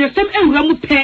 ayɛsɛm awura mu pɛ